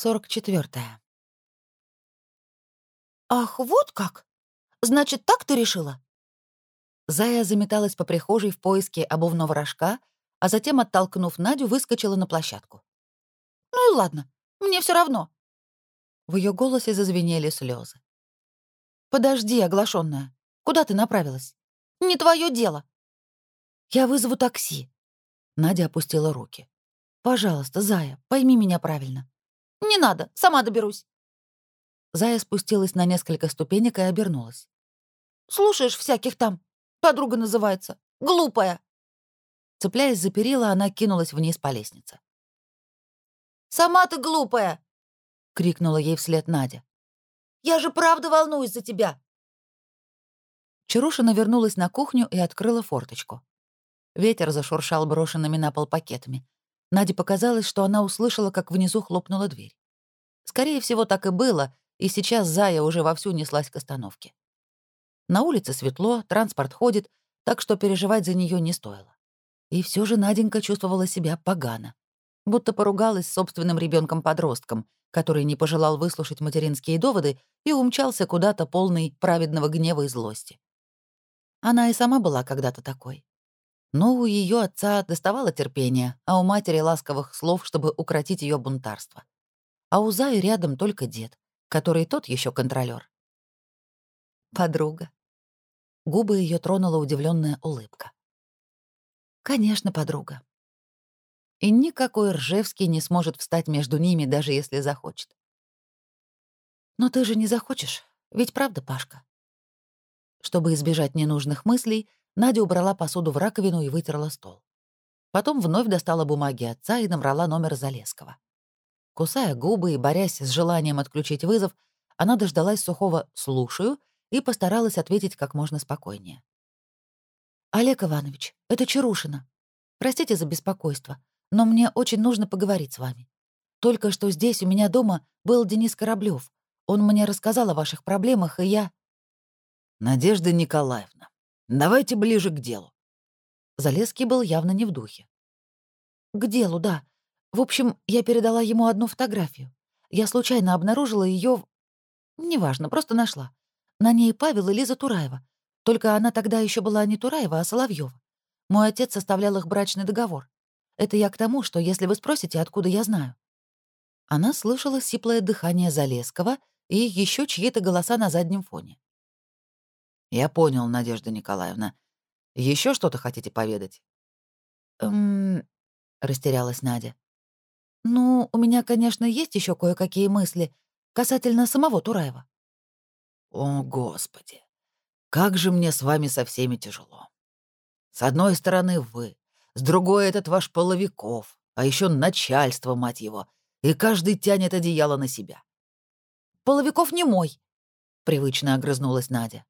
44. «Ах, вот как! Значит, так ты решила?» Зая заметалась по прихожей в поиске обувного рожка, а затем, оттолкнув Надю, выскочила на площадку. «Ну и ладно, мне все равно». В ее голосе зазвенели слезы. «Подожди, оглашенная, куда ты направилась? Не твое дело». «Я вызову такси». Надя опустила руки. «Пожалуйста, Зая, пойми меня правильно. «Не надо, сама доберусь». Зая спустилась на несколько ступенек и обернулась. «Слушаешь всяких там? Подруга называется. Глупая». Цепляясь за перила, она кинулась вниз по лестнице. «Сама ты глупая!» — крикнула ей вслед Надя. «Я же правда волнуюсь за тебя!» Чарушина вернулась на кухню и открыла форточку. Ветер зашуршал брошенными на пол пакетами. Наде показалось, что она услышала, как внизу хлопнула дверь. Скорее всего, так и было, и сейчас Зая уже вовсю неслась к остановке. На улице светло, транспорт ходит, так что переживать за нее не стоило. И все же Наденька чувствовала себя погано, будто поругалась с собственным ребенком подростком который не пожелал выслушать материнские доводы и умчался куда-то полный праведного гнева и злости. Она и сама была когда-то такой. Но у ее отца доставало терпения, а у матери ласковых слов, чтобы укротить ее бунтарство. А у Заи рядом только дед, который тот еще контролер. Подруга. Губы ее тронула удивленная улыбка. Конечно, подруга. И никакой Ржевский не сможет встать между ними, даже если захочет. Но ты же не захочешь, ведь правда, Пашка? Чтобы избежать ненужных мыслей, Надя убрала посуду в раковину и вытерла стол. Потом вновь достала бумаги отца и набрала номер Залескова. Кусая губы и борясь с желанием отключить вызов, она дождалась сухого «слушаю» и постаралась ответить как можно спокойнее. «Олег Иванович, это Чарушина. Простите за беспокойство, но мне очень нужно поговорить с вами. Только что здесь, у меня дома, был Денис Кораблёв. Он мне рассказал о ваших проблемах, и я...» «Надежда Николаевна, Давайте ближе к делу. Залеский был явно не в духе. К делу, да. В общем, я передала ему одну фотографию. Я случайно обнаружила ее. Неважно, просто нашла. На ней Павел и Лиза Тураева. Только она тогда еще была не Тураева, а Соловьева. Мой отец составлял их брачный договор. Это я к тому, что если вы спросите, откуда я знаю. Она слышала сиплое дыхание Залеского и еще чьи-то голоса на заднем фоне. Я понял, Надежда Николаевна. Еще что-то хотите поведать? Эм, растерялась Надя. Ну, у меня, конечно, есть еще кое-какие мысли касательно самого Тураева. О, Господи, как же мне с вами со всеми тяжело. С одной стороны вы, с другой этот ваш Половиков, а еще начальство, мать его, и каждый тянет одеяло на себя. Половиков не мой, привычно огрызнулась Надя.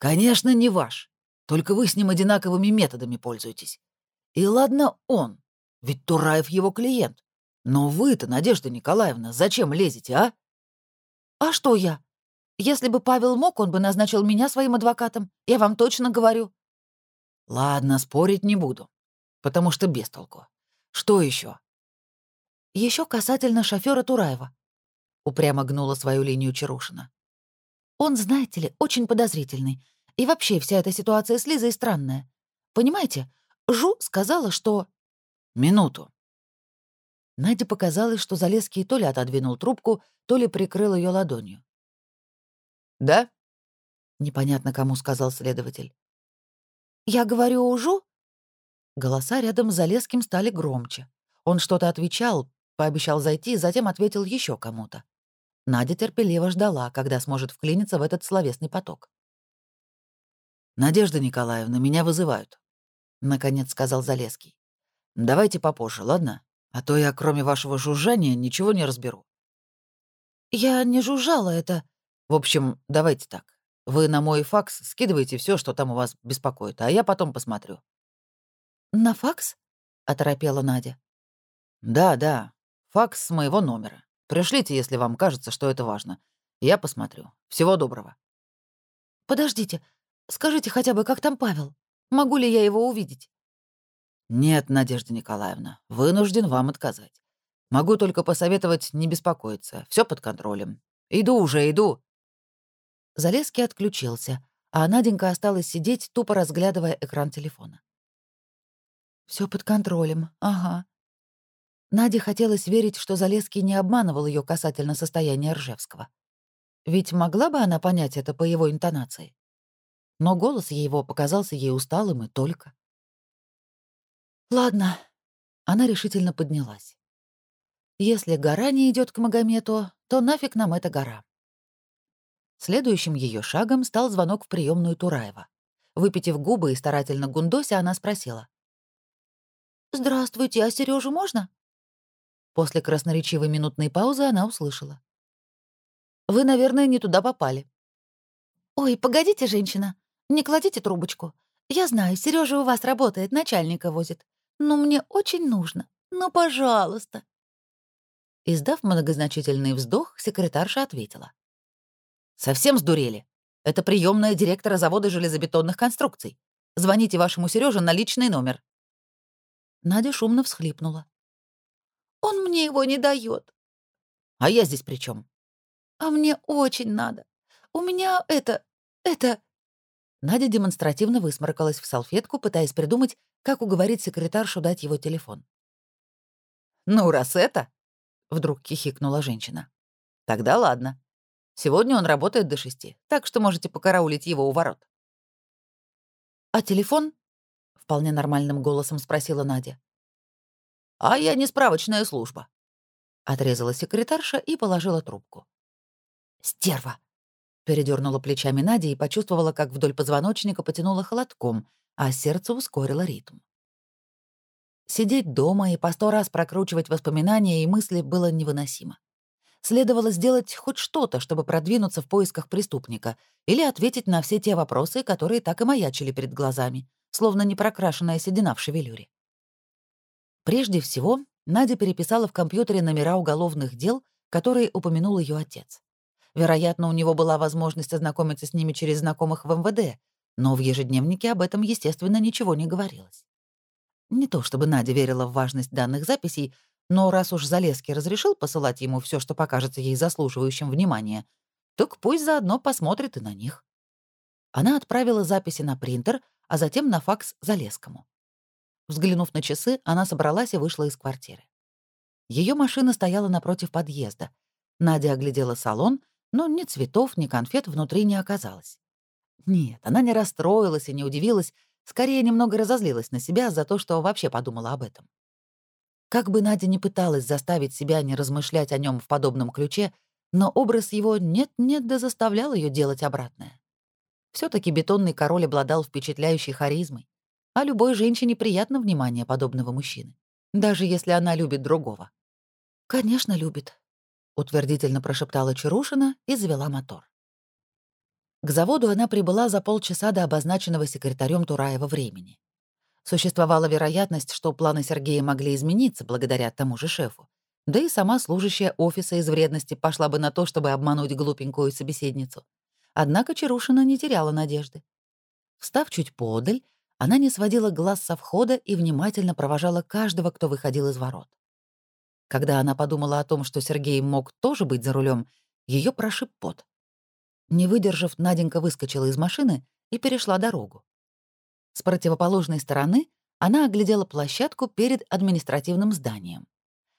Конечно, не ваш. Только вы с ним одинаковыми методами пользуетесь. И ладно он, ведь Тураев его клиент. Но вы-то, Надежда Николаевна, зачем лезете, а? А что я? Если бы Павел мог, он бы назначил меня своим адвокатом. Я вам точно говорю. Ладно, спорить не буду. Потому что без толку. Что еще? Еще касательно шофера Тураева. Упрямо гнула свою линию Чарушина. Он, знаете ли, очень подозрительный. И вообще вся эта ситуация с Лизой странная. Понимаете, Жу сказала, что... Минуту. Наде показалось, что Залеский то ли отодвинул трубку, то ли прикрыл ее ладонью. «Да?» — непонятно кому сказал следователь. «Я говорю у Жу?» Голоса рядом с Залеским стали громче. Он что-то отвечал, пообещал зайти, затем ответил еще кому-то. Надя терпеливо ждала, когда сможет вклиниться в этот словесный поток. «Надежда Николаевна, меня вызывают», — наконец сказал Залеский. «Давайте попозже, ладно? А то я, кроме вашего жужжания, ничего не разберу». «Я не жужжала это...» «В общем, давайте так. Вы на мой факс скидываете все, что там у вас беспокоит, а я потом посмотрю». «На факс?» — оторопела Надя. «Да, да. Факс с моего номера. Пришлите, если вам кажется, что это важно. Я посмотрю. Всего доброго». «Подождите. Скажите хотя бы, как там Павел? Могу ли я его увидеть?» «Нет, Надежда Николаевна, вынужден вам отказать. Могу только посоветовать не беспокоиться. Все под контролем. Иду уже, иду». Залезки отключился, а Наденька осталась сидеть, тупо разглядывая экран телефона. Все под контролем, ага. Наде хотелось верить, что Залеский не обманывал ее касательно состояния Ржевского. Ведь могла бы она понять это по его интонации. Но голос его показался ей усталым и только. «Ладно», — она решительно поднялась. «Если гора не идет к Магомету, то нафиг нам эта гора». Следующим ее шагом стал звонок в приемную Тураева. Выпитив губы и старательно гундося, она спросила. «Здравствуйте, а Сережу можно?» После красноречивой минутной паузы она услышала. «Вы, наверное, не туда попали». «Ой, погодите, женщина, не кладите трубочку. Я знаю, Сережа у вас работает, начальника возит. Но мне очень нужно. Ну, пожалуйста». Издав многозначительный вздох, секретарша ответила. «Совсем сдурели? Это приемная директора завода железобетонных конструкций. Звоните вашему Сереже на личный номер». Надя шумно всхлипнула. «Он мне его не дает. «А я здесь при чем? «А мне очень надо. У меня это... это...» Надя демонстративно высморкалась в салфетку, пытаясь придумать, как уговорить секретаршу дать его телефон. «Ну, раз это...» — вдруг хихикнула женщина. «Тогда ладно. Сегодня он работает до шести, так что можете покараулить его у ворот». «А телефон?» вполне нормальным голосом спросила Надя. «А я не справочная служба», — отрезала секретарша и положила трубку. «Стерва!» — передернула плечами Надя и почувствовала, как вдоль позвоночника потянула холодком, а сердце ускорило ритм. Сидеть дома и по сто раз прокручивать воспоминания и мысли было невыносимо. Следовало сделать хоть что-то, чтобы продвинуться в поисках преступника или ответить на все те вопросы, которые так и маячили перед глазами — словно непрокрашенная седина в шевелюре. Прежде всего, Надя переписала в компьютере номера уголовных дел, которые упомянул ее отец. Вероятно, у него была возможность ознакомиться с ними через знакомых в МВД, но в ежедневнике об этом, естественно, ничего не говорилось. Не то чтобы Надя верила в важность данных записей, но раз уж Залеский разрешил посылать ему все, что покажется ей заслуживающим внимания, так пусть заодно посмотрит и на них. Она отправила записи на принтер, а затем на факс Залескому. Взглянув на часы, она собралась и вышла из квартиры. Ее машина стояла напротив подъезда. Надя оглядела салон, но ни цветов, ни конфет внутри не оказалось. Нет, она не расстроилась и не удивилась, скорее немного разозлилась на себя за то, что вообще подумала об этом. Как бы Надя ни пыталась заставить себя не размышлять о нем в подобном ключе, но образ его нет-нет да заставлял ее делать обратное все таки бетонный король обладал впечатляющей харизмой, а любой женщине приятно внимание подобного мужчины, даже если она любит другого. «Конечно, любит», — утвердительно прошептала Чарушина и завела мотор. К заводу она прибыла за полчаса до обозначенного секретарем Тураева времени. Существовала вероятность, что планы Сергея могли измениться благодаря тому же шефу, да и сама служащая офиса из вредности пошла бы на то, чтобы обмануть глупенькую собеседницу. Однако Чарушина не теряла надежды. Встав чуть подаль, она не сводила глаз со входа и внимательно провожала каждого, кто выходил из ворот. Когда она подумала о том, что Сергей мог тоже быть за рулем, ее прошиб пот. Не выдержав, Наденька выскочила из машины и перешла дорогу. С противоположной стороны она оглядела площадку перед административным зданием.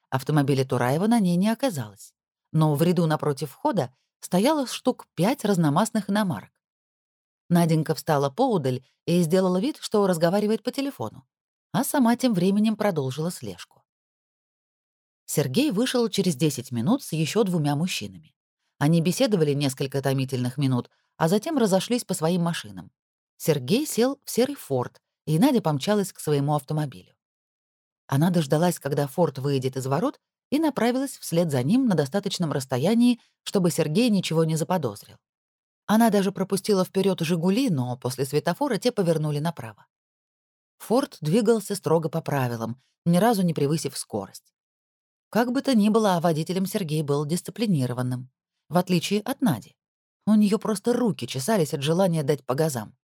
Автомобиля Тураева на ней не оказалось, но в ряду напротив входа стояло штук пять разномастных иномарок. Наденька встала поудаль и сделала вид, что разговаривает по телефону, а сама тем временем продолжила слежку. Сергей вышел через 10 минут с еще двумя мужчинами. Они беседовали несколько томительных минут, а затем разошлись по своим машинам. Сергей сел в серый «Форд», и Надя помчалась к своему автомобилю. Она дождалась, когда «Форд» выйдет из ворот, и направилась вслед за ним на достаточном расстоянии, чтобы Сергей ничего не заподозрил. Она даже пропустила вперед «Жигули», но после светофора те повернули направо. Форд двигался строго по правилам, ни разу не превысив скорость. Как бы то ни было, а водителем Сергей был дисциплинированным, в отличие от Нади. У нее просто руки чесались от желания дать по газам.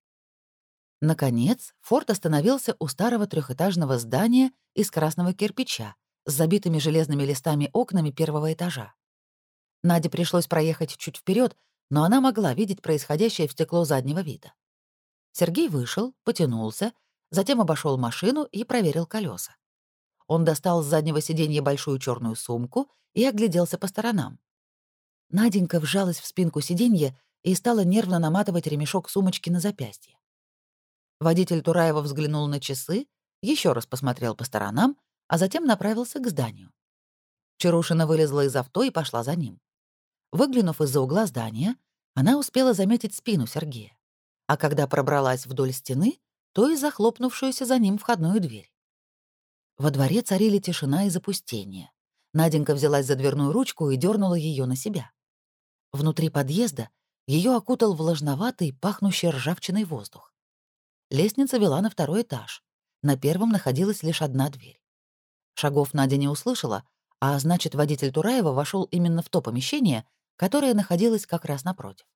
Наконец, Форд остановился у старого трехэтажного здания из красного кирпича, с забитыми железными листами окнами первого этажа. Наде пришлось проехать чуть вперед, но она могла видеть происходящее в стекло заднего вида. Сергей вышел, потянулся, затем обошел машину и проверил колеса. Он достал с заднего сиденья большую черную сумку и огляделся по сторонам. Наденька вжалась в спинку сиденья и стала нервно наматывать ремешок сумочки на запястье. Водитель Тураева взглянул на часы, еще раз посмотрел по сторонам, а затем направился к зданию. Чарушина вылезла из авто и пошла за ним. Выглянув из-за угла здания, она успела заметить спину Сергея, а когда пробралась вдоль стены, то и захлопнувшуюся за ним входную дверь. Во дворе царили тишина и запустение. Наденька взялась за дверную ручку и дернула ее на себя. Внутри подъезда ее окутал влажноватый, пахнущий ржавчиной воздух. Лестница вела на второй этаж. На первом находилась лишь одна дверь. Шагов Надя не услышала, а значит, водитель Тураева вошел именно в то помещение, которое находилось как раз напротив.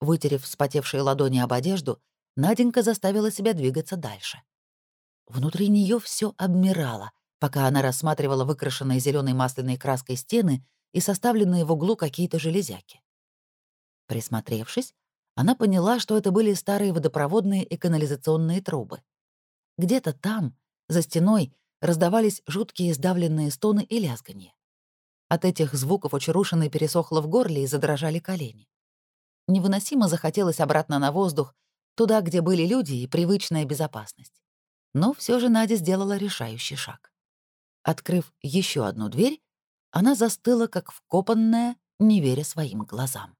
Вытерев вспотевшие ладони об одежду, Наденька заставила себя двигаться дальше. Внутри нее все обмирало, пока она рассматривала выкрашенные зеленой масляной краской стены и составленные в углу какие-то железяки. Присмотревшись, она поняла, что это были старые водопроводные и канализационные трубы. Где-то там, за стеной, раздавались жуткие сдавленные стоны и лязганье. От этих звуков очарушенной пересохло в горле и задрожали колени. Невыносимо захотелось обратно на воздух, туда, где были люди и привычная безопасность. Но все же Надя сделала решающий шаг. Открыв еще одну дверь, она застыла, как вкопанная, не веря своим глазам.